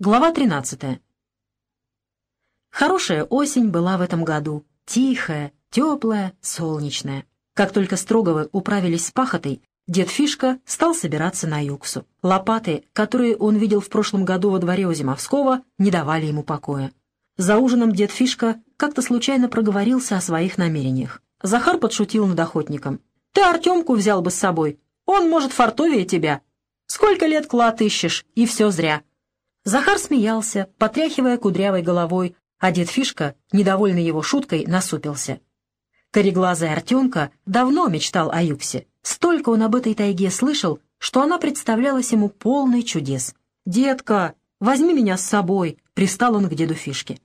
Глава 13. Хорошая осень была в этом году. Тихая, теплая, солнечная. Как только Строговы управились с пахотой, дед Фишка стал собираться на юксу. Лопаты, которые он видел в прошлом году во дворе у Зимовского, не давали ему покоя. За ужином дед Фишка как-то случайно проговорился о своих намерениях. Захар подшутил над охотником. «Ты Артемку взял бы с собой. Он, может, фартовее тебя. Сколько лет клад ищешь, и все зря». Захар смеялся, потряхивая кудрявой головой, а дед Фишка, недовольный его шуткой, насупился. Кореглазый Артемка давно мечтал о Юксе. Столько он об этой тайге слышал, что она представлялась ему полной чудес. «Детка, возьми меня с собой», — пристал он к деду Фишке.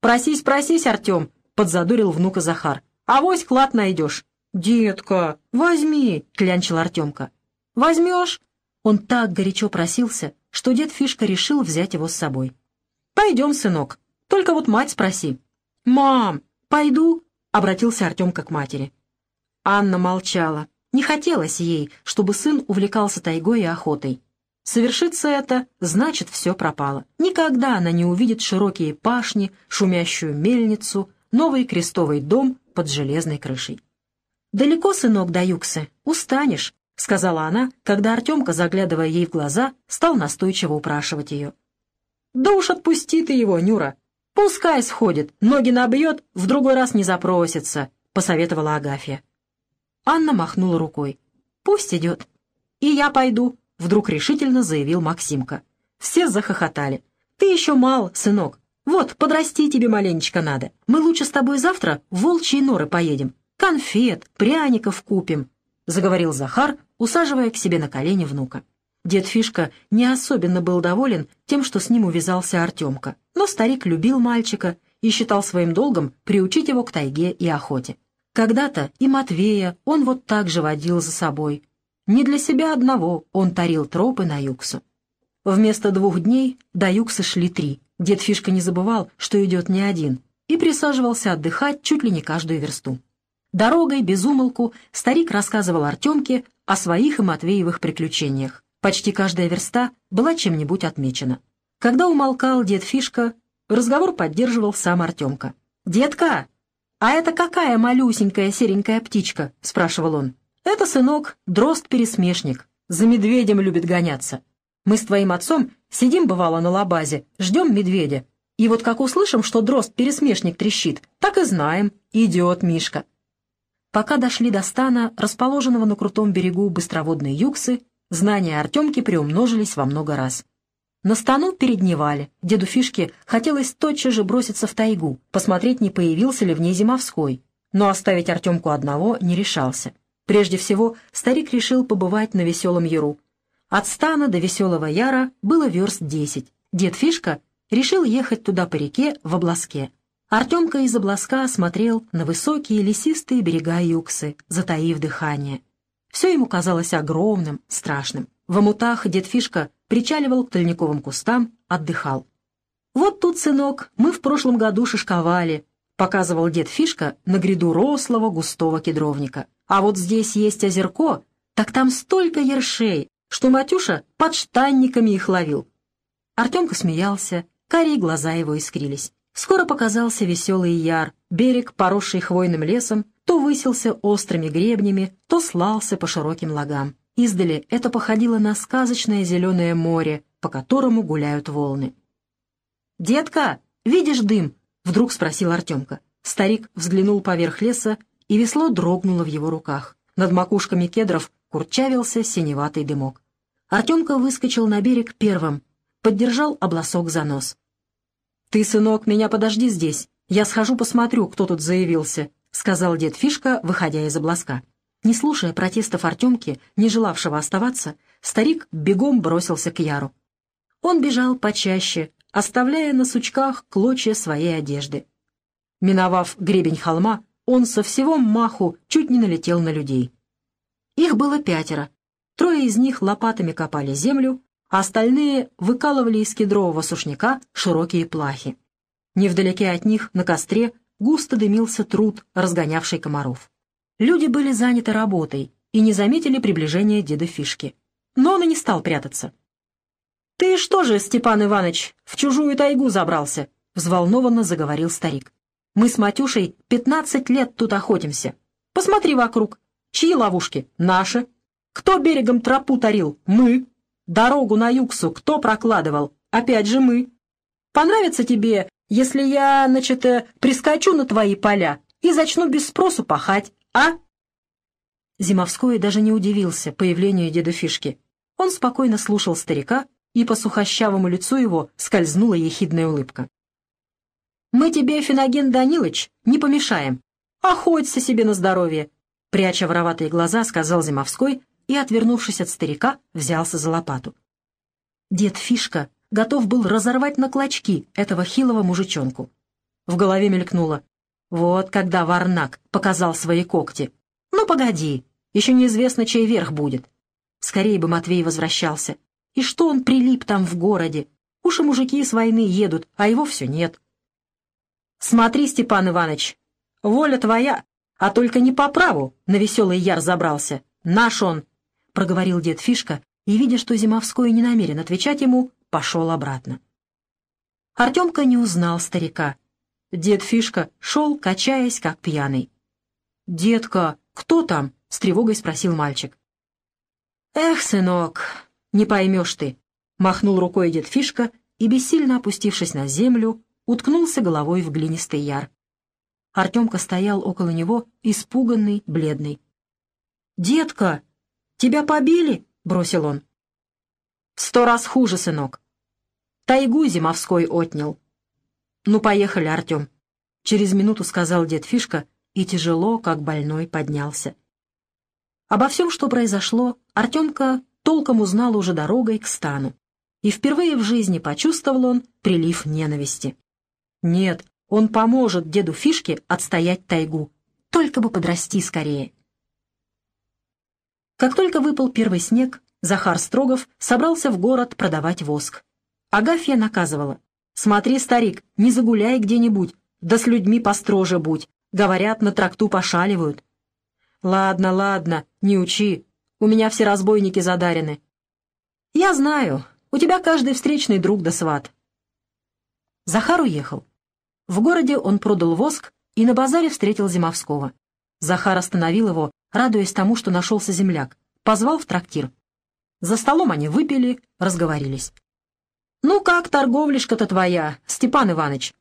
«Просись, просись, Артем», — подзадурил внука Захар. «Авось клад найдешь». «Детка, возьми», — клянчил Артемка. «Возьмешь?» Он так горячо просился, что дед Фишка решил взять его с собой. «Пойдем, сынок, только вот мать спроси». «Мам, пойду?» — обратился Артемка к матери. Анна молчала. Не хотелось ей, чтобы сын увлекался тайгой и охотой. Совершится это, значит, все пропало. Никогда она не увидит широкие пашни, шумящую мельницу, новый крестовый дом под железной крышей. «Далеко, сынок, до Юксы, устанешь», — сказала она, когда Артемка, заглядывая ей в глаза, стал настойчиво упрашивать ее. «Да уж отпусти ты его, Нюра. Пускай сходит, ноги набьет, в другой раз не запросится», — посоветовала Агафья. Анна махнула рукой. «Пусть идет». «И я пойду», — вдруг решительно заявил Максимка. Все захохотали. «Ты еще мал, сынок. Вот, подрасти тебе маленечко надо. Мы лучше с тобой завтра в волчьи норы поедем. Конфет, пряников купим заговорил Захар, усаживая к себе на колени внука. Дед Фишка не особенно был доволен тем, что с ним увязался Артемка, но старик любил мальчика и считал своим долгом приучить его к тайге и охоте. Когда-то и Матвея он вот так же водил за собой. Не для себя одного он тарил тропы на Юксу. Вместо двух дней до Юкса шли три. Дед Фишка не забывал, что идет не один, и присаживался отдыхать чуть ли не каждую версту. Дорогой, без умолку, старик рассказывал Артемке о своих и Матвеевых приключениях. Почти каждая верста была чем-нибудь отмечена. Когда умолкал дед Фишка, разговор поддерживал сам Артемка. «Детка, а это какая малюсенькая серенькая птичка?» — спрашивал он. «Это, сынок, дрозд-пересмешник. За медведем любит гоняться. Мы с твоим отцом сидим, бывало, на лабазе, ждем медведя. И вот как услышим, что дрозд-пересмешник трещит, так и знаем, идет Мишка. Пока дошли до стана, расположенного на крутом берегу быстроводной юксы, знания Артемки приумножились во много раз. На стану передневали. Деду Фишке хотелось тотчас же броситься в тайгу, посмотреть, не появился ли в ней Зимовской. Но оставить Артемку одного не решался. Прежде всего, старик решил побывать на Веселом Яру. От стана до Веселого Яра было верст десять. Дед Фишка решил ехать туда по реке в обласке. Артемка из обласка смотрел на высокие лесистые берега Юксы, затаив дыхание. Все ему казалось огромным, страшным. В омутах дед Фишка причаливал к тольниковым кустам, отдыхал. «Вот тут, сынок, мы в прошлом году шишковали», — показывал дед Фишка на гряду рослого густого кедровника. «А вот здесь есть озерко, так там столько ершей, что Матюша под штанниками их ловил». Артемка смеялся, карие глаза его искрились. Скоро показался веселый яр, берег, поросший хвойным лесом, то высился острыми гребнями, то слался по широким лагам. Издали это походило на сказочное зеленое море, по которому гуляют волны. «Детка, видишь дым?» — вдруг спросил Артемка. Старик взглянул поверх леса, и весло дрогнуло в его руках. Над макушками кедров курчавился синеватый дымок. Артемка выскочил на берег первым, поддержал обласок за нос. «Ты, сынок, меня подожди здесь. Я схожу посмотрю, кто тут заявился», — сказал дед Фишка, выходя из обласка. Не слушая протестов Артемки, не желавшего оставаться, старик бегом бросился к Яру. Он бежал почаще, оставляя на сучках клочья своей одежды. Миновав гребень холма, он со всего маху чуть не налетел на людей. Их было пятеро. Трое из них лопатами копали землю, а остальные выкалывали из кедрового сушняка широкие плахи. Невдалеке от них, на костре, густо дымился труд, разгонявший комаров. Люди были заняты работой и не заметили приближения деда Фишки. Но он и не стал прятаться. «Ты что же, Степан Иванович, в чужую тайгу забрался?» — взволнованно заговорил старик. «Мы с Матюшей пятнадцать лет тут охотимся. Посмотри вокруг. Чьи ловушки? Наши. Кто берегом тропу тарил? Мы. Дорогу на Юксу кто прокладывал? Опять же мы. Понравится тебе, если я, значит, э, прискочу на твои поля и начну без спросу пахать, а?» Зимовской даже не удивился появлению деда Фишки. Он спокойно слушал старика, и по сухощавому лицу его скользнула ехидная улыбка. «Мы тебе, Феноген Данилыч, не помешаем. Охоться себе на здоровье!» Пряча вороватые глаза, сказал Зимовской и, отвернувшись от старика, взялся за лопату. Дед Фишка готов был разорвать на клочки этого хилого мужичонку. В голове мелькнуло. Вот когда Варнак показал свои когти. Ну, погоди, еще неизвестно, чей верх будет. Скорее бы Матвей возвращался. И что он прилип там в городе? Уж и мужики с войны едут, а его все нет. Смотри, Степан Иванович, воля твоя, а только не по праву на веселый яр забрался. Наш он, — проговорил дед Фишка, и, видя, что Зимовской не намерен отвечать ему, пошел обратно. Артемка не узнал старика. Дед Фишка шел, качаясь, как пьяный. «Детка, кто там?» — с тревогой спросил мальчик. «Эх, сынок, «Не поймешь ты», — махнул рукой дед Фишка и, бессильно опустившись на землю, уткнулся головой в глинистый яр. Артемка стоял около него, испуганный, бледный. «Детка, тебя побили?» — бросил он. «Сто раз хуже, сынок. Тайгу зимовской отнял». «Ну, поехали, Артем», — через минуту сказал дед Фишка и тяжело, как больной, поднялся. Обо всем, что произошло, Артемка толком узнал уже дорогой к стану. И впервые в жизни почувствовал он прилив ненависти. Нет, он поможет деду Фишке отстоять тайгу. Только бы подрасти скорее. Как только выпал первый снег, Захар Строгов собрался в город продавать воск. Агафья наказывала. «Смотри, старик, не загуляй где-нибудь, да с людьми построже будь. Говорят, на тракту пошаливают». «Ладно, ладно, не учи, у меня все разбойники задарены. Я знаю, у тебя каждый встречный друг да сват. Захар уехал. В городе он продал воск и на базаре встретил Зимовского. Захар остановил его, радуясь тому, что нашелся земляк, позвал в трактир. За столом они выпили, разговорились. «Ну как торговлишка-то твоя, Степан Иванович?»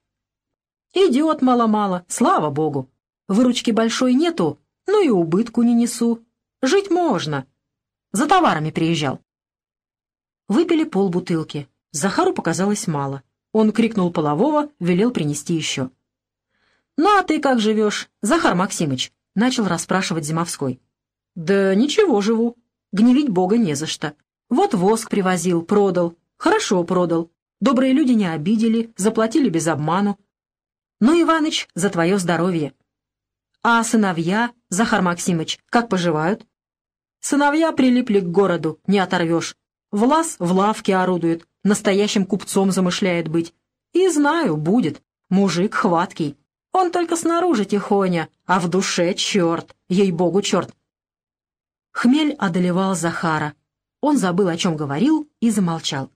«Идет мало-мало, слава богу. Выручки большой нету, ну и убытку не несу. Жить можно. За товарами приезжал. Выпили полбутылки. Захару показалось мало. Он крикнул полового, велел принести еще. «Ну а ты как живешь, Захар Максимыч?» — начал расспрашивать Зимовской. «Да ничего живу. Гневить Бога не за что. Вот воск привозил, продал. Хорошо продал. Добрые люди не обидели, заплатили без обману. Ну, Иваныч, за твое здоровье. А сыновья, Захар Максимыч, как поживают? Сыновья прилипли к городу, не оторвешь. Влас в лавке орудует, настоящим купцом замышляет быть. И знаю, будет. Мужик хваткий. Он только снаружи тихоня, а в душе черт, ей-богу, черт. Хмель одолевал Захара. Он забыл, о чем говорил, и замолчал.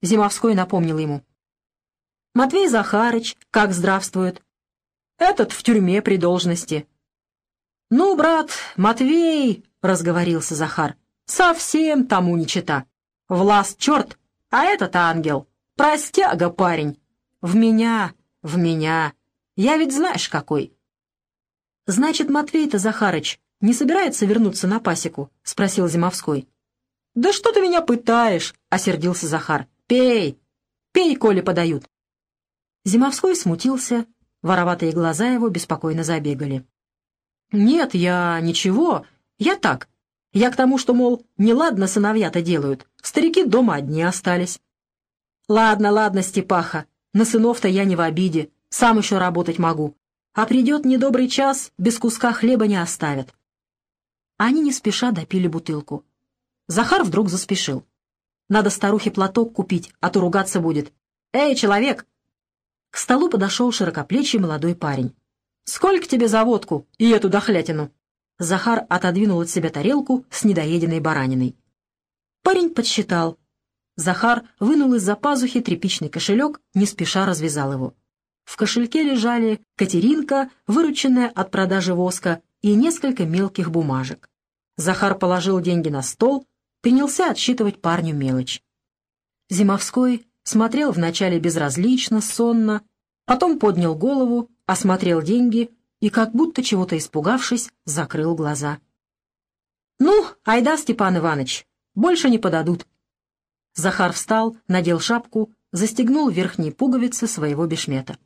Зимовской напомнил ему. «Матвей Захарыч, как здравствует?» «Этот в тюрьме при должности». «Ну, брат, Матвей, — разговорился Захар. «Совсем тому не чита. Влас черт, а этот ангел. Простяга, парень. В меня, в меня. Я ведь знаешь какой». «Значит, Матвей-то, Захарыч, не собирается вернуться на пасеку?» — спросил Зимовской. «Да что ты меня пытаешь?» — осердился Захар. «Пей! Пей, коли подают!» Зимовской смутился, вороватые глаза его беспокойно забегали. «Нет, я ничего, я так. Я к тому, что, мол, неладно сыновья-то делают. Старики дома одни остались. Ладно, ладно, Степаха, на сынов-то я не в обиде. Сам еще работать могу. А придет недобрый час, без куска хлеба не оставят. Они не спеша допили бутылку. Захар вдруг заспешил. Надо старухе платок купить, а то ругаться будет. «Эй, человек!» К столу подошел широкоплечий молодой парень. «Сколько тебе за водку и эту дохлятину?» Захар отодвинул от себя тарелку с недоеденной бараниной. Парень подсчитал. Захар вынул из-за пазухи тряпичный кошелек, не спеша развязал его. В кошельке лежали Катеринка, вырученная от продажи воска, и несколько мелких бумажек. Захар положил деньги на стол, принялся отсчитывать парню мелочь. Зимовской смотрел вначале безразлично, сонно, потом поднял голову, осмотрел деньги и, как будто чего-то испугавшись, закрыл глаза. «Ну, айда, Степан Иванович, больше не подадут». Захар встал, надел шапку, застегнул верхние пуговицы своего бешмета.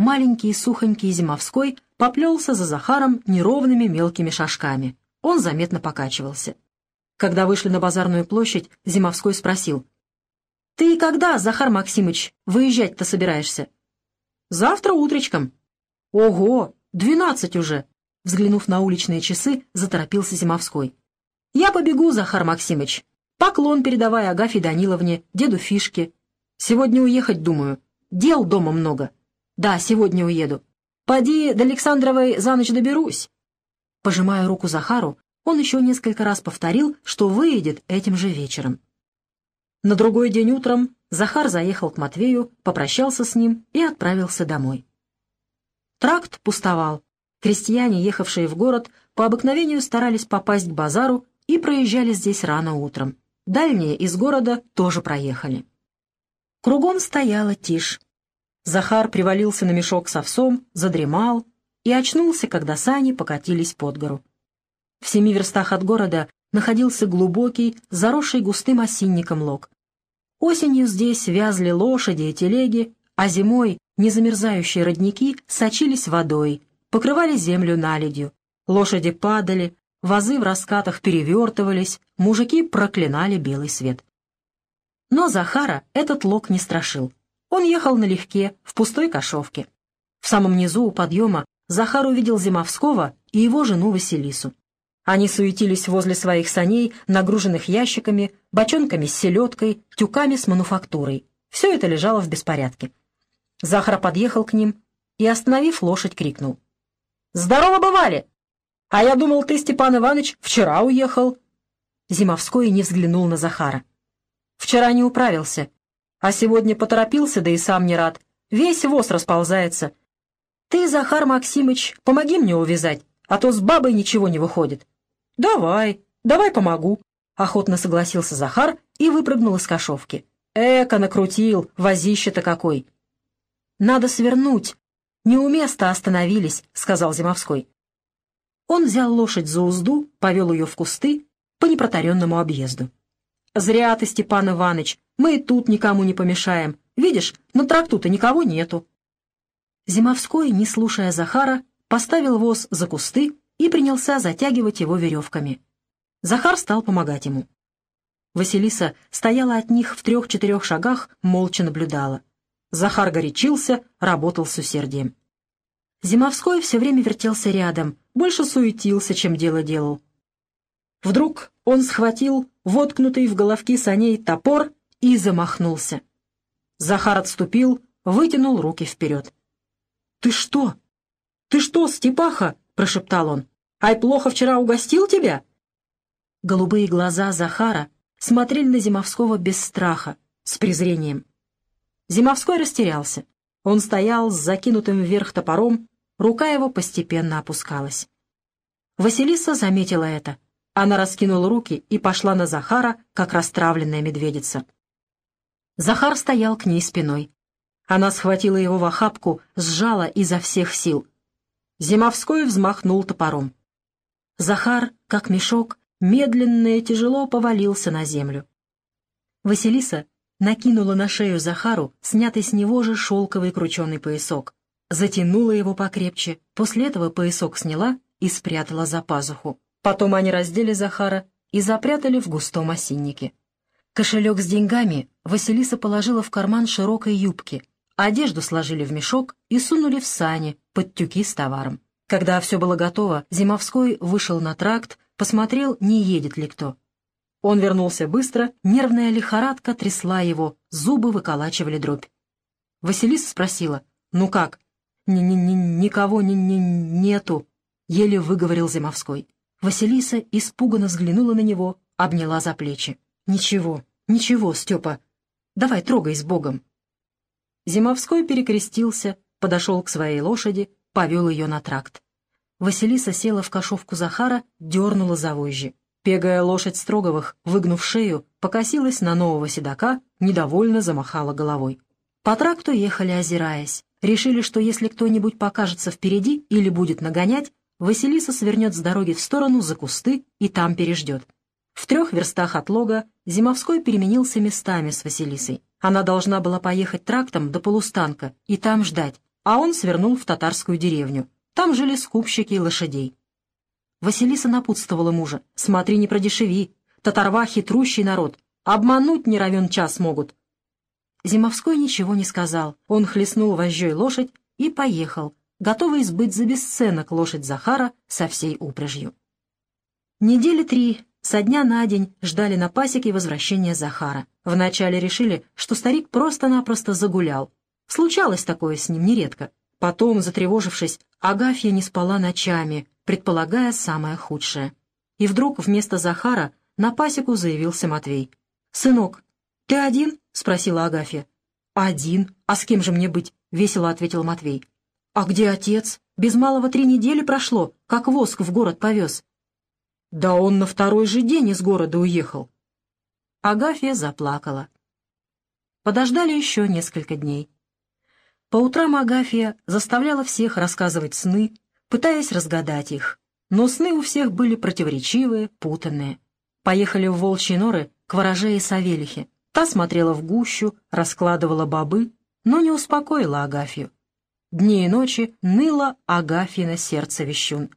Маленький сухонький Зимовской поплелся за Захаром неровными мелкими шажками. Он заметно покачивался. Когда вышли на базарную площадь, Зимовской спросил. «Ты когда, Захар Максимыч, выезжать-то собираешься?» «Завтра утречком». «Ого, двенадцать уже!» Взглянув на уличные часы, заторопился Зимовской. «Я побегу, Захар Максимыч. Поклон передавай Агафье Даниловне, деду Фишке. Сегодня уехать, думаю. Дел дома много. Да, сегодня уеду. Поди до Александровой за ночь доберусь». Пожимая руку Захару, он еще несколько раз повторил, что выедет этим же вечером. На другой день утром Захар заехал к Матвею, попрощался с ним и отправился домой. Тракт пустовал. Крестьяне, ехавшие в город, по обыкновению старались попасть к базару и проезжали здесь рано утром. Дальние из города тоже проехали. Кругом стояла тишь. Захар привалился на мешок с овсом, задремал и очнулся, когда сани покатились под гору. В семи верстах от города находился глубокий, заросший густым осинником лог. Осенью здесь вязли лошади и телеги, а зимой незамерзающие родники сочились водой, покрывали землю наледью. Лошади падали, вазы в раскатах перевертывались, мужики проклинали белый свет. Но Захара этот лог не страшил. Он ехал налегке, в пустой кошовке. В самом низу у подъема Захар увидел Зимовского и его жену Василису. Они суетились возле своих саней, нагруженных ящиками, бочонками с селедкой, тюками с мануфактурой. Все это лежало в беспорядке. Захар подъехал к ним и, остановив лошадь, крикнул. «Здорово бывали! А я думал, ты, Степан Иванович, вчера уехал». Зимовской не взглянул на Захара. «Вчера не управился, а сегодня поторопился, да и сам не рад. Весь воз расползается. Ты, Захар Максимыч, помоги мне увязать, а то с бабой ничего не выходит. «Давай, давай помогу», — охотно согласился Захар и выпрыгнул из кошовки. «Эко накрутил, возище-то какой!» «Надо свернуть. Не у места остановились», — сказал Зимовской. Он взял лошадь за узду, повел ее в кусты по непротаренному объезду. «Зря ты, Степан Иваныч, мы и тут никому не помешаем. Видишь, на тракту-то никого нету». Зимовской, не слушая Захара, поставил воз за кусты и принялся затягивать его веревками. Захар стал помогать ему. Василиса стояла от них в трех-четырех шагах, молча наблюдала. Захар горячился, работал с усердием. Зимовской все время вертелся рядом, больше суетился, чем дело делал. Вдруг он схватил воткнутый в головки саней топор и замахнулся. Захар отступил, вытянул руки вперед. «Ты что? Ты что, Степаха?» — прошептал он. Ай, плохо вчера угостил тебя?» Голубые глаза Захара смотрели на Зимовского без страха, с презрением. Зимовской растерялся. Он стоял с закинутым вверх топором, рука его постепенно опускалась. Василиса заметила это. Она раскинула руки и пошла на Захара, как расстравленная медведица. Захар стоял к ней спиной. Она схватила его в охапку, сжала изо всех сил. Зимовской взмахнул топором. Захар, как мешок, медленно и тяжело повалился на землю. Василиса накинула на шею Захару снятый с него же шелковый крученый поясок, затянула его покрепче, после этого поясок сняла и спрятала за пазуху. Потом они раздели Захара и запрятали в густом осиннике. Кошелек с деньгами Василиса положила в карман широкой юбки, одежду сложили в мешок и сунули в сани под тюки с товаром. Когда все было готово, Зимовской вышел на тракт, посмотрел, не едет ли кто. Он вернулся быстро, нервная лихорадка трясла его, зубы выколачивали дробь. Василиса спросила, «Ну как?» Н -н -н «Никого н -н нету», — еле выговорил Зимовской. Василиса испуганно взглянула на него, обняла за плечи. «Ничего, «Ничего, Степа, давай трогай с Богом». Зимовской перекрестился, подошел к своей лошади, повел ее на тракт. Василиса села в кошовку Захара, дернула за вожжи. Пегая лошадь Строговых, выгнув шею, покосилась на нового седока, недовольно замахала головой. По тракту ехали, озираясь. Решили, что если кто-нибудь покажется впереди или будет нагонять, Василиса свернет с дороги в сторону за кусты и там переждет. В трех верстах от лога Зимовской переменился местами с Василисой. Она должна была поехать трактом до полустанка и там ждать, а он свернул в татарскую деревню. Там жили скупщики лошадей. Василиса напутствовала мужа. «Смотри, не продешеви. Татарва — хитрущий народ. Обмануть не равен час могут». Зимовской ничего не сказал. Он хлестнул вожжой лошадь и поехал, готовый сбыть за бесценок лошадь Захара со всей упряжью. Недели три со дня на день ждали на пасеке возвращения Захара. Вначале решили, что старик просто-напросто загулял. Случалось такое с ним нередко. Потом, затревожившись, Агафья не спала ночами, предполагая самое худшее. И вдруг вместо Захара на пасеку заявился Матвей. «Сынок, ты один?» — спросила Агафья. «Один. А с кем же мне быть?» — весело ответил Матвей. «А где отец? Без малого три недели прошло, как воск в город повез». «Да он на второй же день из города уехал». Агафья заплакала. Подождали еще несколько дней. По утрам Агафья заставляла всех рассказывать сны, пытаясь разгадать их. Но сны у всех были противоречивые, путанные. Поехали в волчьи норы к вороже и Савелихе. Та смотрела в гущу, раскладывала бобы, но не успокоила Агафью. Дни и ночи ныла Агафьина сердце вещун.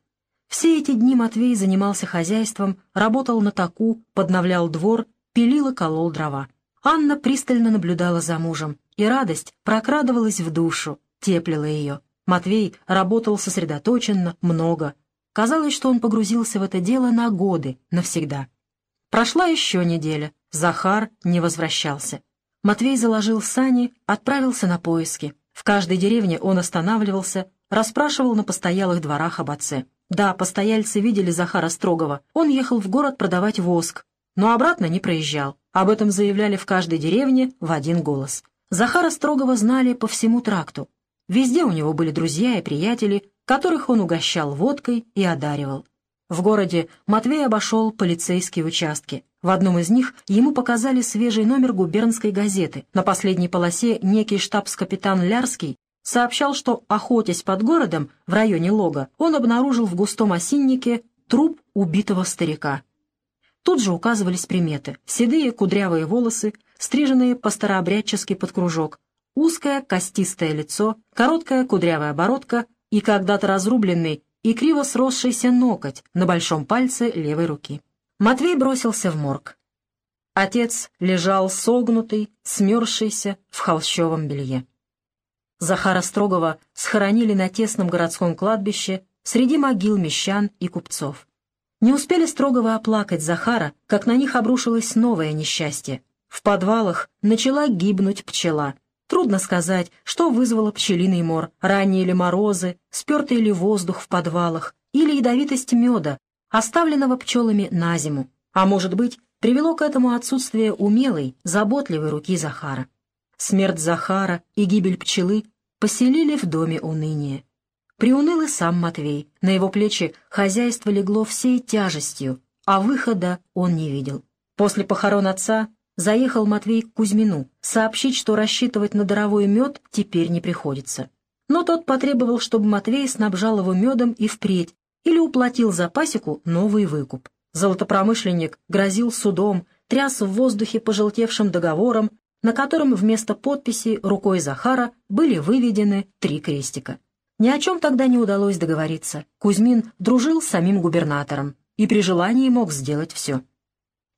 Все эти дни Матвей занимался хозяйством, работал на таку, подновлял двор, пилил и колол дрова. Анна пристально наблюдала за мужем, и радость прокрадывалась в душу, теплила ее. Матвей работал сосредоточенно, много. Казалось, что он погрузился в это дело на годы, навсегда. Прошла еще неделя. Захар не возвращался. Матвей заложил сани, отправился на поиски. В каждой деревне он останавливался, расспрашивал на постоялых дворах об отце. Да, постояльцы видели Захара Строгова. Он ехал в город продавать воск, но обратно не проезжал. Об этом заявляли в каждой деревне в один голос. Захара Строгова знали по всему тракту. Везде у него были друзья и приятели, которых он угощал водкой и одаривал. В городе Матвей обошел полицейские участки. В одном из них ему показали свежий номер губернской газеты. На последней полосе некий штабс-капитан Лярский сообщал, что, охотясь под городом в районе Лога, он обнаружил в густом осиннике труп убитого старика. Тут же указывались приметы. Седые кудрявые волосы, стриженные по-старообрядчески под кружок, узкое костистое лицо, короткая кудрявая бородка и когда-то разрубленный и криво сросшийся ноготь на большом пальце левой руки. Матвей бросился в морг. Отец лежал согнутый, смерзшийся в холщовом белье. Захара Строгова схоронили на тесном городском кладбище среди могил мещан и купцов. Не успели Строгова оплакать Захара, как на них обрушилось новое несчастье. В подвалах начала гибнуть пчела. Трудно сказать, что вызвало пчелиный мор, ранние ли морозы, спертый ли воздух в подвалах, или ядовитость меда, оставленного пчелами на зиму. А может быть, привело к этому отсутствие умелой, заботливой руки Захара. Смерть Захара и гибель пчелы поселили в доме уныние. Приуныл и сам Матвей, на его плечи хозяйство легло всей тяжестью, а выхода он не видел. После похорон отца заехал Матвей к Кузьмину сообщить, что рассчитывать на даровой мед теперь не приходится. Но тот потребовал, чтобы Матвей снабжал его медом и впредь, или уплатил за пасеку новый выкуп. Золотопромышленник грозил судом, тряс в воздухе пожелтевшим договором, на котором вместо подписи рукой Захара были выведены три крестика. Ни о чем тогда не удалось договориться. Кузьмин дружил с самим губернатором и при желании мог сделать все.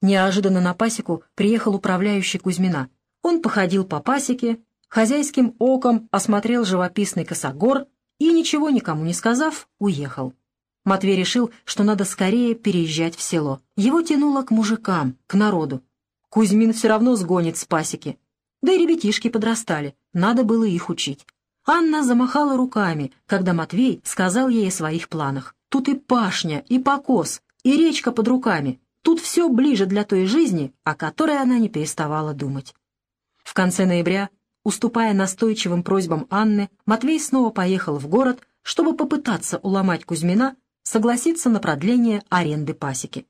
Неожиданно на пасеку приехал управляющий Кузьмина. Он походил по пасеке, хозяйским оком осмотрел живописный косогор и, ничего никому не сказав, уехал. Матвей решил, что надо скорее переезжать в село. Его тянуло к мужикам, к народу. Кузьмин все равно сгонит с пасеки. Да и ребятишки подрастали, надо было их учить. Анна замахала руками, когда Матвей сказал ей о своих планах. Тут и пашня, и покос, и речка под руками. Тут все ближе для той жизни, о которой она не переставала думать. В конце ноября, уступая настойчивым просьбам Анны, Матвей снова поехал в город, чтобы попытаться уломать Кузьмина согласиться на продление аренды пасеки.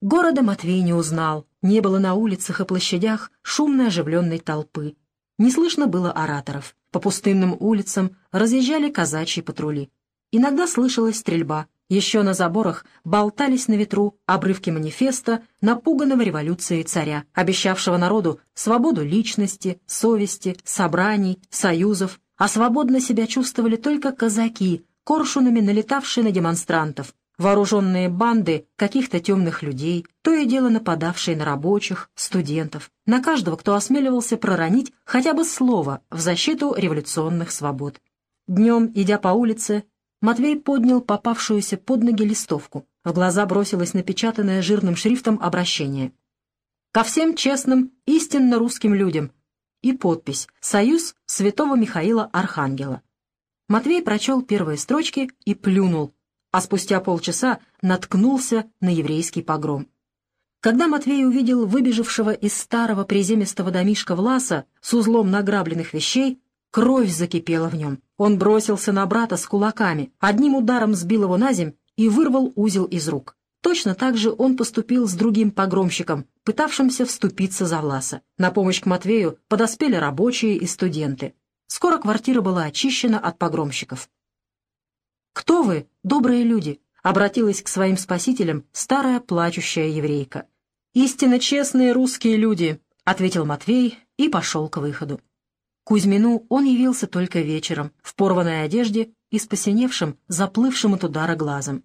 Города Матвей не узнал, не было на улицах и площадях шумной оживленной толпы. Не слышно было ораторов. По пустынным улицам разъезжали казачьи патрули. Иногда слышалась стрельба, еще на заборах болтались на ветру обрывки манифеста напуганного революцией царя, обещавшего народу свободу личности, совести, собраний, союзов, а свободно себя чувствовали только казаки, коршунами налетавшие на демонстрантов, вооруженные банды каких-то темных людей, то и дело нападавшие на рабочих, студентов, на каждого, кто осмеливался проронить хотя бы слово в защиту революционных свобод. Днем, идя по улице, Матвей поднял попавшуюся под ноги листовку. В глаза бросилось напечатанное жирным шрифтом обращение. «Ко всем честным, истинно русским людям» и подпись «Союз святого Михаила Архангела». Матвей прочел первые строчки и плюнул, а спустя полчаса наткнулся на еврейский погром. Когда Матвей увидел выбежавшего из старого приземистого домишка Власа с узлом награбленных вещей, кровь закипела в нем. Он бросился на брата с кулаками, одним ударом сбил его на земь и вырвал узел из рук. Точно так же он поступил с другим погромщиком, пытавшимся вступиться за Власа. На помощь к Матвею подоспели рабочие и студенты. Скоро квартира была очищена от погромщиков. «Кто вы, добрые люди?» — обратилась к своим спасителям старая плачущая еврейка. «Истинно честные русские люди», — ответил Матвей и пошел к выходу. Кузьмину он явился только вечером, в порванной одежде и с посиневшим, заплывшим от удара глазом.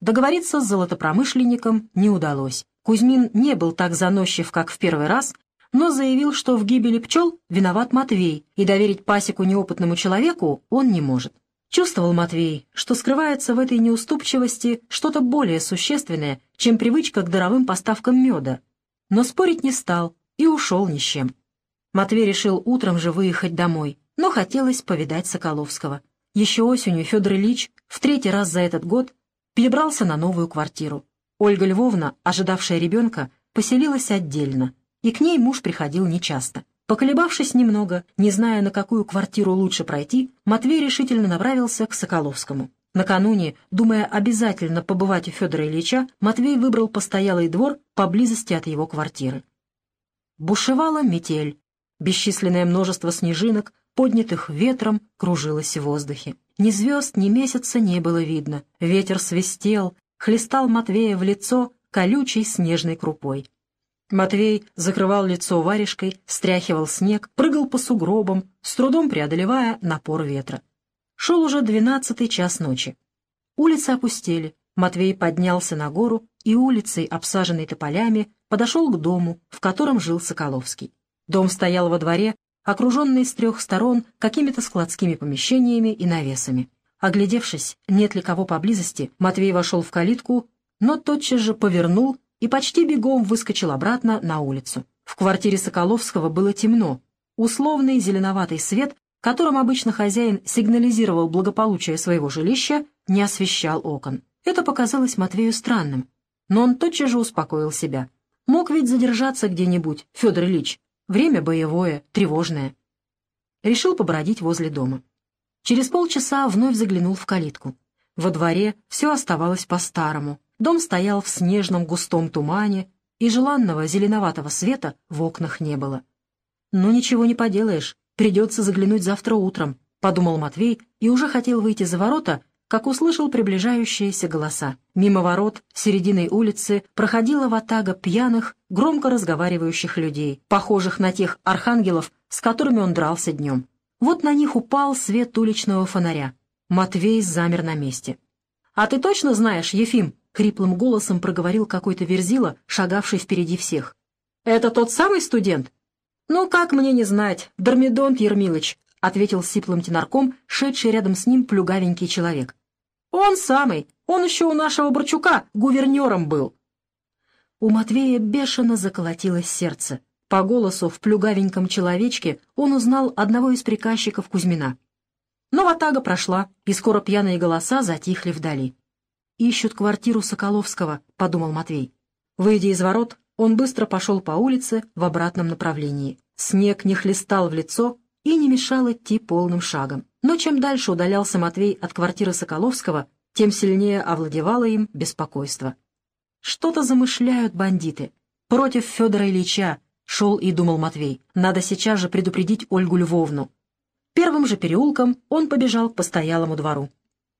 Договориться с золотопромышленником не удалось. Кузьмин не был так заносчив, как в первый раз, но заявил, что в гибели пчел виноват Матвей, и доверить пасеку неопытному человеку он не может. Чувствовал Матвей, что скрывается в этой неуступчивости что-то более существенное, чем привычка к даровым поставкам меда, но спорить не стал и ушел ни с чем. Матвей решил утром же выехать домой, но хотелось повидать Соколовского. Еще осенью Федор Ильич в третий раз за этот год перебрался на новую квартиру. Ольга Львовна, ожидавшая ребенка, поселилась отдельно, и к ней муж приходил нечасто. Поколебавшись немного, не зная, на какую квартиру лучше пройти, Матвей решительно направился к Соколовскому. Накануне, думая обязательно побывать у Федора Ильича, Матвей выбрал постоялый двор поблизости от его квартиры. Бушевала метель, Бесчисленное множество снежинок, поднятых ветром, кружилось в воздухе. Ни звезд, ни месяца не было видно. Ветер свистел, хлестал Матвея в лицо колючей снежной крупой. Матвей закрывал лицо варежкой, стряхивал снег, прыгал по сугробам, с трудом преодолевая напор ветра. Шел уже двенадцатый час ночи. Улицы опустели. Матвей поднялся на гору и улицей, обсаженной тополями, подошел к дому, в котором жил Соколовский. Дом стоял во дворе, окруженный с трех сторон какими-то складскими помещениями и навесами. Оглядевшись, нет ли кого поблизости, Матвей вошел в калитку, но тотчас же повернул и почти бегом выскочил обратно на улицу. В квартире Соколовского было темно. Условный зеленоватый свет, которым обычно хозяин сигнализировал благополучие своего жилища, не освещал окон. Это показалось Матвею странным, но он тотчас же успокоил себя. Мог ведь задержаться где-нибудь, Федор Ильич, Время боевое, тревожное. Решил побродить возле дома. Через полчаса вновь заглянул в калитку. Во дворе все оставалось по-старому. Дом стоял в снежном густом тумане, и желанного зеленоватого света в окнах не было. «Ну, ничего не поделаешь, придется заглянуть завтра утром», — подумал Матвей и уже хотел выйти за ворота, как услышал приближающиеся голоса. Мимо ворот, серединой улицы, проходила ватага пьяных, громко разговаривающих людей, похожих на тех архангелов, с которыми он дрался днем. Вот на них упал свет уличного фонаря. Матвей замер на месте. «А ты точно знаешь, Ефим?» — хриплым голосом проговорил какой-то верзила, шагавший впереди всех. «Это тот самый студент?» «Ну, как мне не знать, Дормидонт Ермилыч», — ответил сиплым тенарком, шедший рядом с ним плюгавенький человек. «Он самый. Он еще у нашего Борчука гувернером был». У Матвея бешено заколотилось сердце. По голосу в плюгавеньком человечке он узнал одного из приказчиков Кузьмина. Но ватага прошла, и скоро пьяные голоса затихли вдали. ищут квартиру Соколовского», — подумал Матвей. Выйдя из ворот, он быстро пошел по улице в обратном направлении. Снег не хлестал в лицо и не мешал идти полным шагом. Но чем дальше удалялся Матвей от квартиры Соколовского, тем сильнее овладевало им беспокойство. Что-то замышляют бандиты. Против Федора Ильича шел и думал Матвей. Надо сейчас же предупредить Ольгу Львовну. Первым же переулком он побежал к постоялому двору.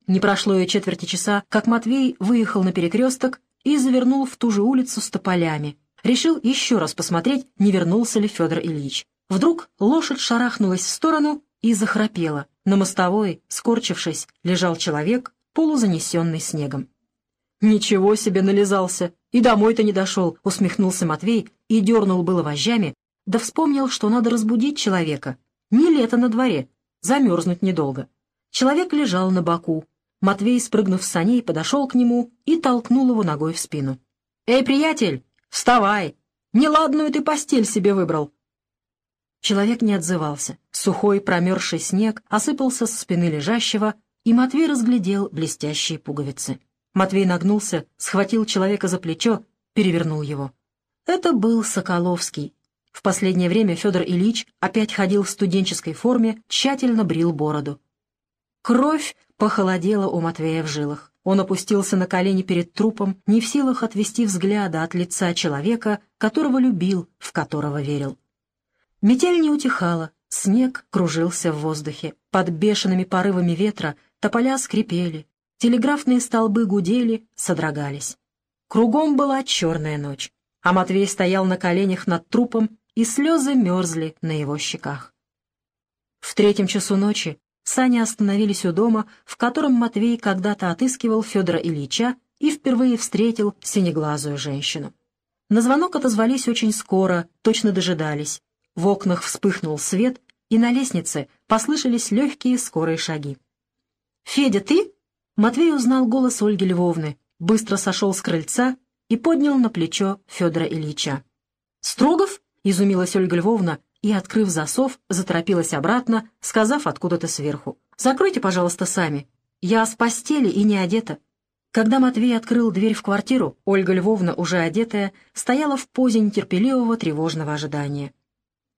Не прошло и четверти часа, как Матвей выехал на перекресток и завернул в ту же улицу с тополями. Решил еще раз посмотреть, не вернулся ли Федор Ильич. Вдруг лошадь шарахнулась в сторону и захрапела. На мостовой, скорчившись, лежал человек, полузанесенный снегом. «Ничего себе нализался! И домой-то не дошел!» — усмехнулся Матвей и дернул было вожжами, да вспомнил, что надо разбудить человека. Не лето на дворе, замерзнуть недолго. Человек лежал на боку. Матвей, спрыгнув с саней, подошел к нему и толкнул его ногой в спину. «Эй, приятель, вставай! Неладную ты постель себе выбрал!» Человек не отзывался. Сухой промерзший снег осыпался со спины лежащего, и Матвей разглядел блестящие пуговицы. Матвей нагнулся, схватил человека за плечо, перевернул его. Это был Соколовский. В последнее время Федор Ильич опять ходил в студенческой форме, тщательно брил бороду. Кровь похолодела у Матвея в жилах. Он опустился на колени перед трупом, не в силах отвести взгляда от лица человека, которого любил, в которого верил. Метель не утихала, снег кружился в воздухе. Под бешеными порывами ветра тополя скрипели, телеграфные столбы гудели, содрогались. Кругом была черная ночь, а Матвей стоял на коленях над трупом, и слезы мерзли на его щеках. В третьем часу ночи сани остановились у дома, в котором Матвей когда-то отыскивал Федора Ильича и впервые встретил синеглазую женщину. На звонок отозвались очень скоро, точно дожидались. В окнах вспыхнул свет, и на лестнице послышались легкие скорые шаги. «Федя, ты?» Матвей узнал голос Ольги Львовны, быстро сошел с крыльца и поднял на плечо Федора Ильича. «Строгов?» — изумилась Ольга Львовна и, открыв засов, заторопилась обратно, сказав откуда-то сверху. «Закройте, пожалуйста, сами. Я с постели и не одета». Когда Матвей открыл дверь в квартиру, Ольга Львовна, уже одетая, стояла в позе нетерпеливого тревожного ожидания.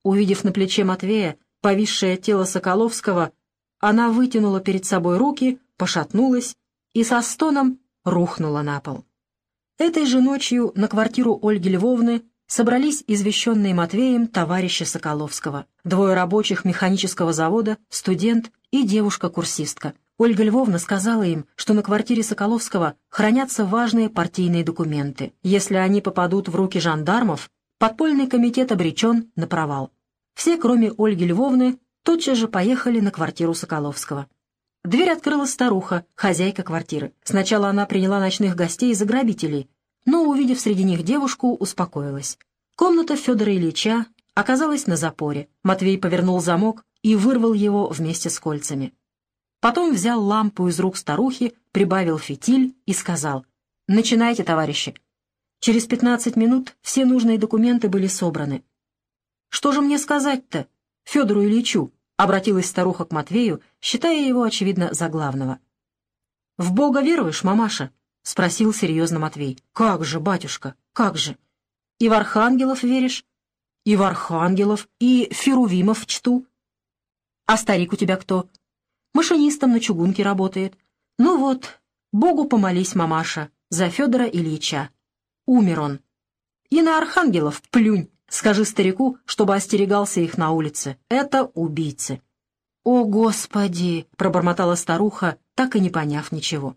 Увидев на плече Матвея повисшее тело Соколовского, она вытянула перед собой руки, пошатнулась и со стоном рухнула на пол. Этой же ночью на квартиру Ольги Львовны собрались извещенные Матвеем товарищи Соколовского, двое рабочих механического завода, студент и девушка-курсистка. Ольга Львовна сказала им, что на квартире Соколовского хранятся важные партийные документы. Если они попадут в руки жандармов, подпольный комитет обречен на провал. Все, кроме Ольги Львовны, тотчас же поехали на квартиру Соколовского. Дверь открыла старуха, хозяйка квартиры. Сначала она приняла ночных гостей за грабителей, но, увидев среди них девушку, успокоилась. Комната Федора Ильича оказалась на запоре. Матвей повернул замок и вырвал его вместе с кольцами. Потом взял лампу из рук старухи, прибавил фитиль и сказал «Начинайте, товарищи». Через пятнадцать минут все нужные документы были собраны. «Что же мне сказать-то, Федору Ильичу?» — обратилась старуха к Матвею, считая его, очевидно, за главного. «В Бога веруешь, мамаша?» — спросил серьезно Матвей. «Как же, батюшка, как же? И в архангелов веришь? И в архангелов, и Ферувимов чту. А старик у тебя кто? Машинистом на чугунке работает. Ну вот, Богу помолись, мамаша, за Федора Ильича. Умер он. И на архангелов плюнь. Скажи старику, чтобы остерегался их на улице. Это убийцы». «О, Господи!» — пробормотала старуха, так и не поняв ничего.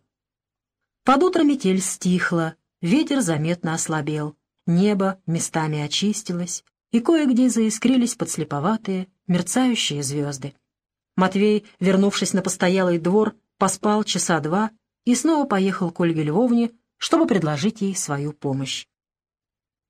Под утро метель стихла, ветер заметно ослабел, небо местами очистилось, и кое-где заискрились подслеповатые, мерцающие звезды. Матвей, вернувшись на постоялый двор, поспал часа два и снова поехал к Ольге Львовне, чтобы предложить ей свою помощь.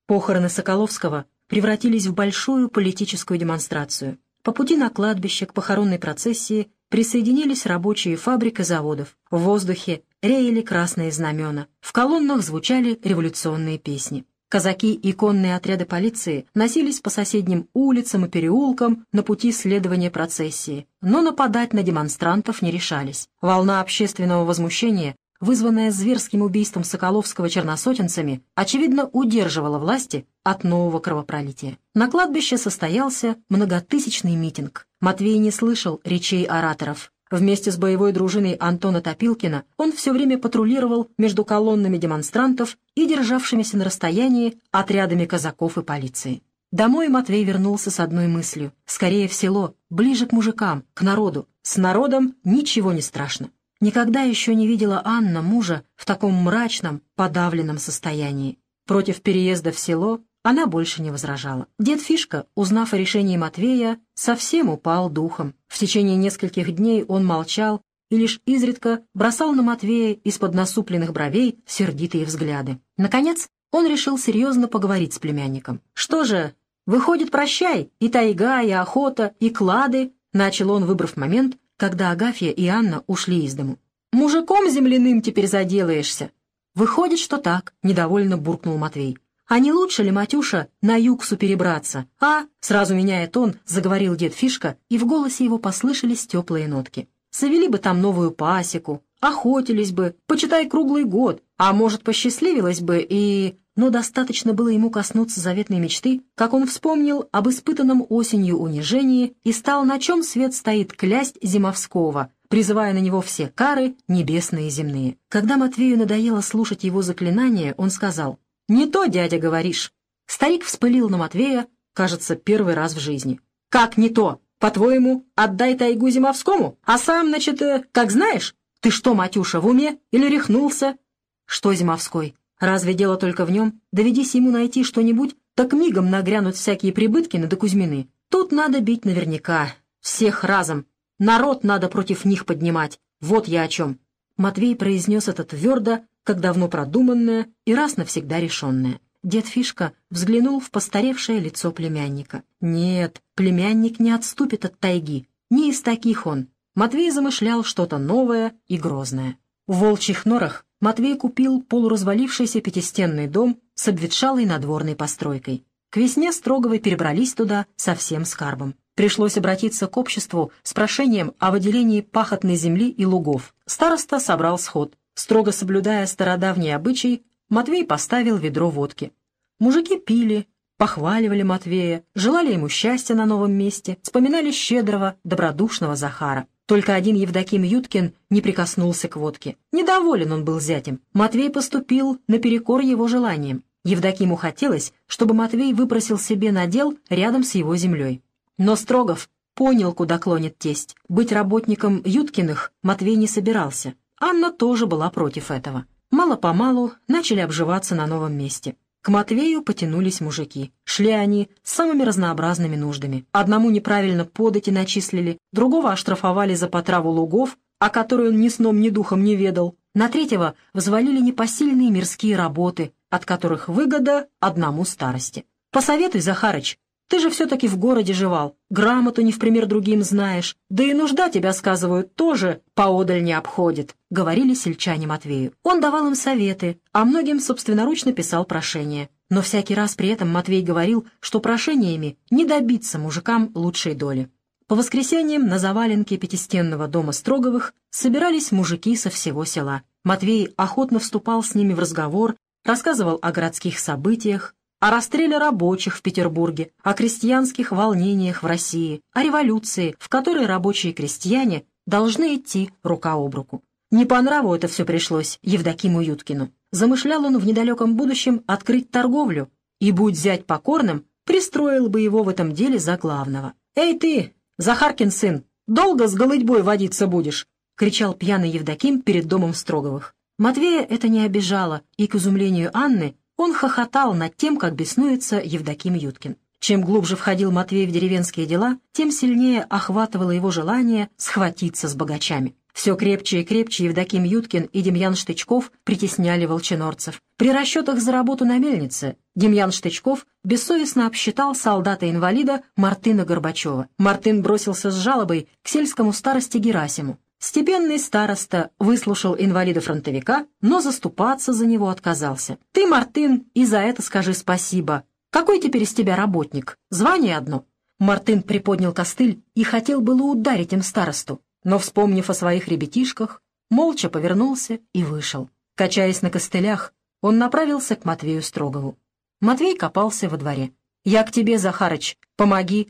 Похороны Соколовского превратились в большую политическую демонстрацию. По пути на кладбище к похоронной процессии присоединились рабочие фабрик и заводов. В воздухе реяли красные знамена. В колоннах звучали революционные песни. Казаки и конные отряды полиции носились по соседним улицам и переулкам на пути следования процессии, но нападать на демонстрантов не решались. Волна общественного возмущения вызванная зверским убийством Соколовского черносотенцами, очевидно удерживала власти от нового кровопролития. На кладбище состоялся многотысячный митинг. Матвей не слышал речей ораторов. Вместе с боевой дружиной Антона Топилкина он все время патрулировал между колоннами демонстрантов и державшимися на расстоянии отрядами казаков и полиции. Домой Матвей вернулся с одной мыслью — скорее в село, ближе к мужикам, к народу. С народом ничего не страшно. Никогда еще не видела Анна мужа в таком мрачном, подавленном состоянии. Против переезда в село она больше не возражала. Дед Фишка, узнав о решении Матвея, совсем упал духом. В течение нескольких дней он молчал и лишь изредка бросал на Матвея из-под насупленных бровей сердитые взгляды. Наконец, он решил серьезно поговорить с племянником. «Что же, выходит, прощай, и тайга, и охота, и клады», начал он, выбрав момент, когда Агафья и Анна ушли из дому. «Мужиком земляным теперь заделаешься». «Выходит, что так», — недовольно буркнул Матвей. А не лучше ли, Матюша, на югсу перебраться? А?» Сразу меняя тон, заговорил дед Фишка, и в голосе его послышались теплые нотки. «Завели бы там новую пасеку, охотились бы, почитай круглый год, а может, посчастливилось бы и...» Но достаточно было ему коснуться заветной мечты, как он вспомнил об испытанном осенью унижении и стал на чем свет стоит клясть Зимовского, призывая на него все кары, небесные и земные. Когда Матвею надоело слушать его заклинания, он сказал, «Не то, дядя, говоришь». Старик вспылил на Матвея, кажется, первый раз в жизни. «Как не то? По-твоему, отдай тайгу Зимовскому? А сам, значит, э, как знаешь? Ты что, Матюша, в уме или рехнулся?» «Что Зимовской? Разве дело только в нем? Доведись ему найти что-нибудь, так мигом нагрянут всякие прибытки на Кузьмины. Тут надо бить наверняка. Всех разом. Народ надо против них поднимать. Вот я о чем». Матвей произнес это твердо, как давно продуманное и раз навсегда решенное. Дед Фишка взглянул в постаревшее лицо племянника. Нет, племянник не отступит от тайги. Не из таких он. Матвей замышлял что-то новое и грозное. В волчьих норах Матвей купил полуразвалившийся пятистенный дом с обветшалой надворной постройкой. К весне Строговы перебрались туда со всем скарбом. Пришлось обратиться к обществу с прошением о выделении пахотной земли и лугов. Староста собрал сход. Строго соблюдая стародавний обычай, Матвей поставил ведро водки. Мужики пили, похваливали Матвея, желали ему счастья на новом месте, вспоминали щедрого, добродушного Захара. Только один Евдоким Юткин не прикоснулся к водке. Недоволен он был зятем. Матвей поступил наперекор его желаниям. Евдокиму хотелось, чтобы Матвей выпросил себе надел рядом с его землей. Но Строгов понял, куда клонит тесть. Быть работником Юткиных Матвей не собирался. Анна тоже была против этого. Мало-помалу начали обживаться на новом месте. К Матвею потянулись мужики. Шли они с самыми разнообразными нуждами. Одному неправильно подати начислили, другого оштрафовали за потраву лугов, о которой он ни сном, ни духом не ведал. На третьего взвалили непосильные мирские работы, от которых выгода одному старости. «Посоветуй, Захарыч, ты же все-таки в городе жевал, грамоту не в пример другим знаешь, да и нужда тебя, сказывают, тоже поодаль не обходит», — говорили сельчане Матвею. Он давал им советы, а многим собственноручно писал прошения. Но всякий раз при этом Матвей говорил, что прошениями не добиться мужикам лучшей доли. По воскресеньям на заваленке пятистенного дома Строговых собирались мужики со всего села. Матвей охотно вступал с ними в разговор, рассказывал о городских событиях, о расстреле рабочих в Петербурге, о крестьянских волнениях в России, о революции, в которой рабочие крестьяне должны идти рука об руку. Не по нраву это все пришлось Евдокиму Юткину. Замышлял он в недалеком будущем открыть торговлю, и, будь взять покорным, пристроил бы его в этом деле за главного. «Эй ты, Захаркин сын, долго с голытьбой водиться будешь?» — кричал пьяный Евдоким перед домом Строговых. Матвея это не обижало, и, к изумлению Анны, он хохотал над тем, как беснуется Евдоким Юткин. Чем глубже входил Матвей в деревенские дела, тем сильнее охватывало его желание схватиться с богачами. Все крепче и крепче Евдоким Юткин и Демьян Штычков притесняли волчинорцев. При расчетах за работу на мельнице Демьян Штычков бессовестно обсчитал солдата-инвалида Мартына Горбачева. Мартын бросился с жалобой к сельскому старости Герасиму. Степенный староста выслушал инвалида-фронтовика, но заступаться за него отказался. «Ты, Мартын, и за это скажи спасибо. Какой теперь из тебя работник? Звание одно». Мартын приподнял костыль и хотел было ударить им старосту, но, вспомнив о своих ребятишках, молча повернулся и вышел. Качаясь на костылях, он направился к Матвею Строгову. Матвей копался во дворе. «Я к тебе, Захарыч, помоги!»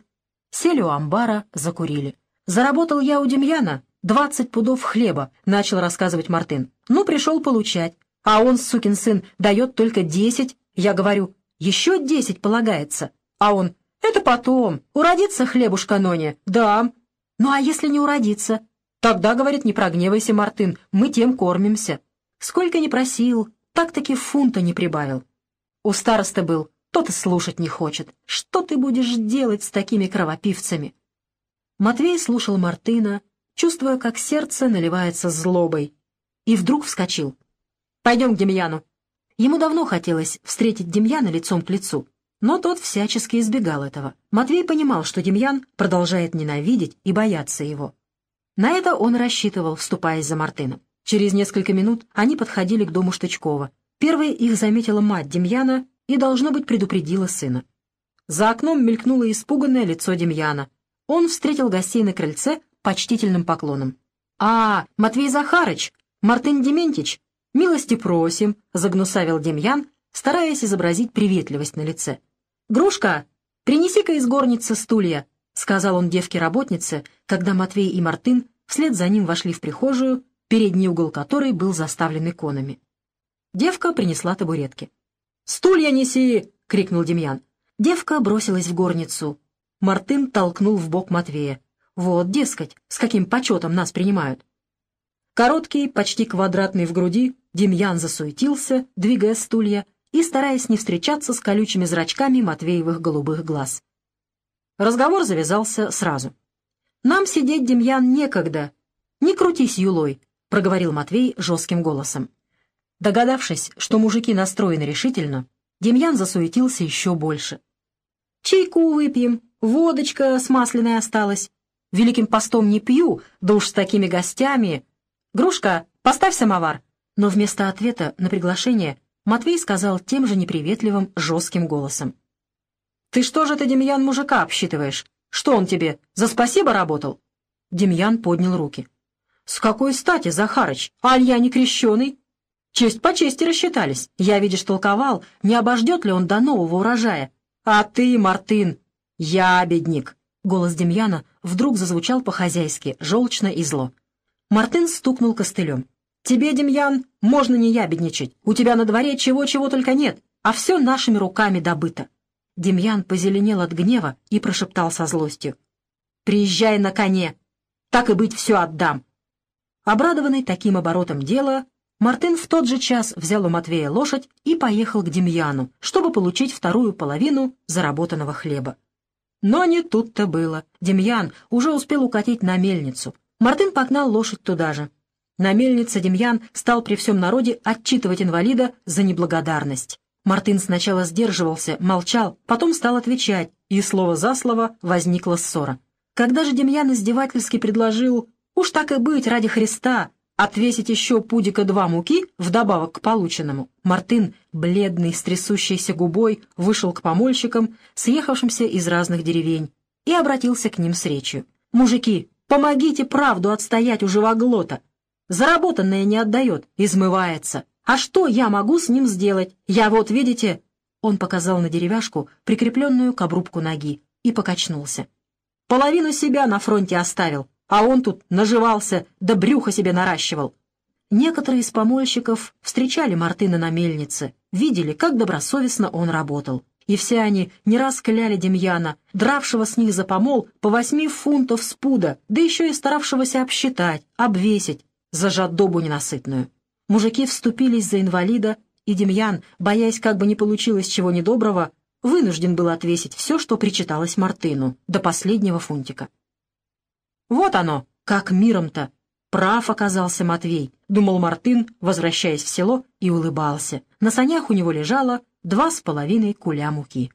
Сели у амбара, закурили. «Заработал я у Демьяна двадцать пудов хлеба», — начал рассказывать Мартын. «Ну, пришел получать. А он, сукин сын, дает только десять. Я говорю, еще десять полагается. А он, это потом, уродится хлебушка Ноне, дам. Ну, а если не уродится? Тогда, говорит, не прогневайся, Мартын, мы тем кормимся. Сколько не просил, так-таки фунта не прибавил. У староста был, тот и слушать не хочет. Что ты будешь делать с такими кровопивцами? Матвей слушал Мартына, чувствуя, как сердце наливается злобой, и вдруг вскочил. «Пойдем к Демьяну». Ему давно хотелось встретить Демьяна лицом к лицу, но тот всячески избегал этого. Матвей понимал, что Демьян продолжает ненавидеть и бояться его. На это он рассчитывал, вступаясь за Мартыном. Через несколько минут они подходили к дому Штычкова. Первой их заметила мать Демьяна и, должно быть, предупредила сына. За окном мелькнуло испуганное лицо Демьяна. Он встретил гостей на крыльце почтительным поклоном. «А, Матвей Захарыч! Мартын Дементич! Милости просим!» — загнусавил Демьян, стараясь изобразить приветливость на лице. «Грушка, принеси-ка из горницы стулья!» — сказал он девке-работнице, когда Матвей и Мартын вслед за ним вошли в прихожую, передний угол которой был заставлен иконами. Девка принесла табуретки. «Стулья неси!» — крикнул Демьян. Девка бросилась в горницу. Мартын толкнул в бок Матвея. «Вот, дескать, с каким почетом нас принимают!» Короткий, почти квадратный в груди, Демьян засуетился, двигая стулья и стараясь не встречаться с колючими зрачками Матвеевых голубых глаз. Разговор завязался сразу. «Нам сидеть, Демьян, некогда. Не крутись юлой», — проговорил Матвей жестким голосом. Догадавшись, что мужики настроены решительно, Демьян засуетился еще больше. «Чайку выпьем, водочка с масляной осталась. Великим постом не пью, да уж с такими гостями. Грушка, поставь самовар!» Но вместо ответа на приглашение Матвей сказал тем же неприветливым, жестким голосом. «Ты что же ты, Демьян, мужика обсчитываешь? Что он тебе, за спасибо работал?» Демьян поднял руки. «С какой стати, Захарыч? Аль я не крещеный?» Честь по чести рассчитались. Я, видишь, толковал, не обождет ли он до нового урожая. А ты, Мартын, я бедник. Голос Демьяна вдруг зазвучал по-хозяйски, желчно и зло. Мартын стукнул костылем. «Тебе, Демьян, можно не ябедничать. У тебя на дворе чего-чего только нет, а все нашими руками добыто». Демьян позеленел от гнева и прошептал со злостью. «Приезжай на коне. Так и быть, все отдам». Обрадованный таким оборотом дела, Мартын в тот же час взял у Матвея лошадь и поехал к Демьяну, чтобы получить вторую половину заработанного хлеба. Но не тут-то было. Демьян уже успел укатить на мельницу. Мартын погнал лошадь туда же. На мельнице Демьян стал при всем народе отчитывать инвалида за неблагодарность. Мартын сначала сдерживался, молчал, потом стал отвечать, и слово за слово возникла ссора. Когда же Демьян издевательски предложил «Уж так и быть, ради Христа, отвесить еще пудика два муки вдобавок к полученному, Мартын, бледный, с трясущейся губой, вышел к помольщикам, съехавшимся из разных деревень, и обратился к ним с речью. «Мужики, помогите правду отстоять у живоглота! Заработанное не отдает, измывается. А что я могу с ним сделать? Я вот, видите...» Он показал на деревяшку, прикрепленную к обрубку ноги, и покачнулся. «Половину себя на фронте оставил, а он тут наживался, да брюхо себе наращивал. Некоторые из помольщиков встречали Мартына на мельнице, видели, как добросовестно он работал. И все они не раз кляли Демьяна, дравшего с них за помол по восьми фунтов с пуда, да еще и старавшегося обсчитать, обвесить за жадобу ненасытную. Мужики вступились за инвалида, и Демьян, боясь, как бы не получилось чего недоброго, вынужден был отвесить все, что причиталось Мартыну, до последнего фунтика. Вот оно, как миром-то. Прав оказался Матвей, думал Мартын, возвращаясь в село, и улыбался. На санях у него лежало два с половиной куля муки.